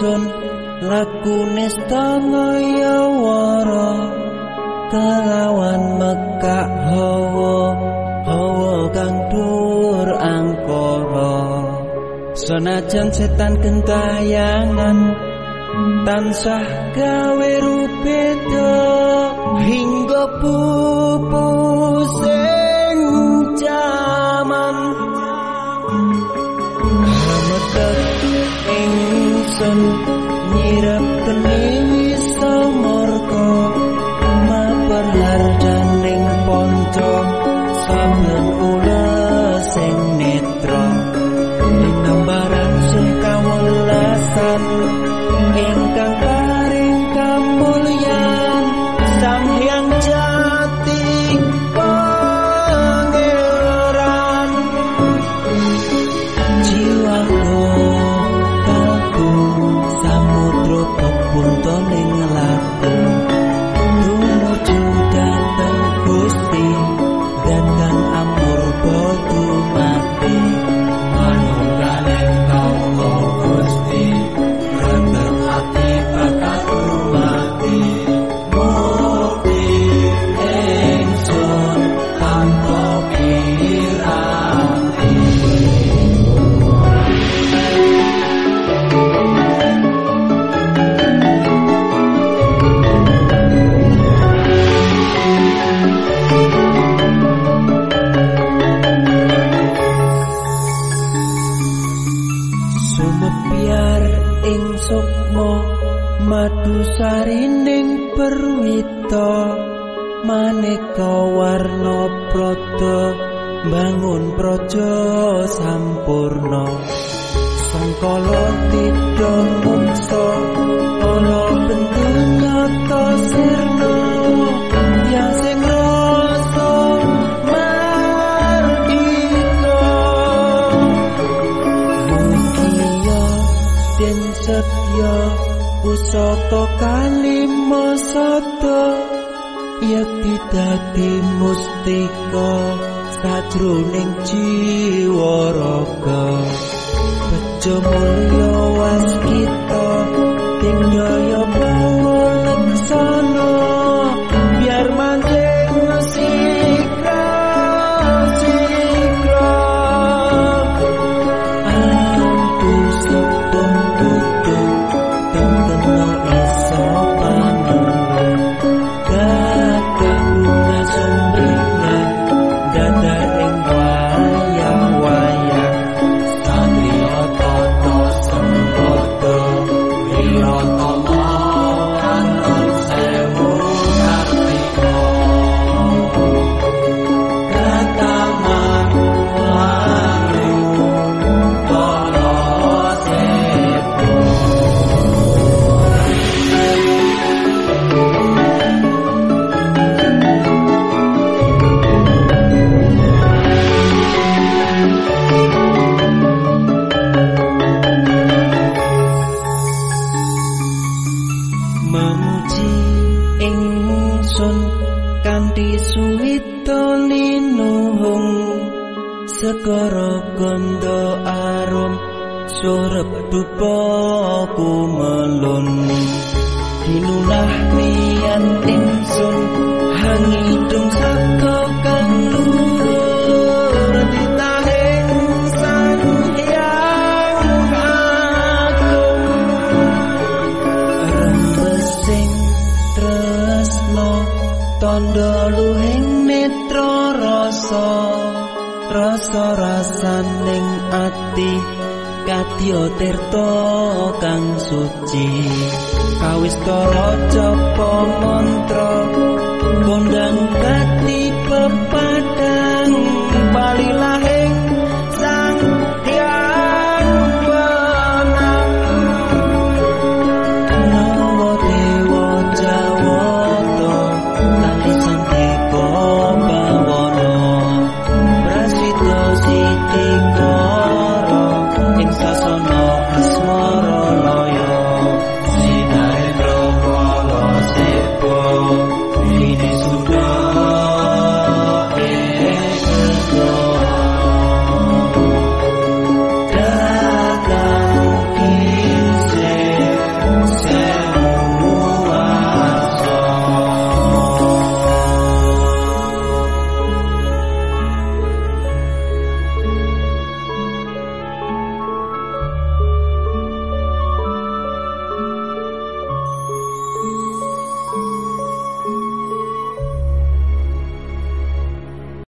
aku nestangaya wara kelawan mekak hawa hawa kang dur angkara. Senajan setan gentayangan tansah gawe rupeda hingga pupu sing jaman sampeyan ula madu sarining perwita maneka warna prada bangun praja sampurna. Sangkala tida mungsa ana nyata sirna yang sing rasa mardika. Mugia den setya pusaka kalima sada Yati dadi mustika sajroning jiwa raga. Bejo mulya waskita Tinjaya ganda arum surep dupa kumelun dinunah nian ingsun hangidung tresno tondo luhing netra rasa rasa rasaning ati kadya tirta kang suci. Kawistara japa mantra kondang kati pepadang balilah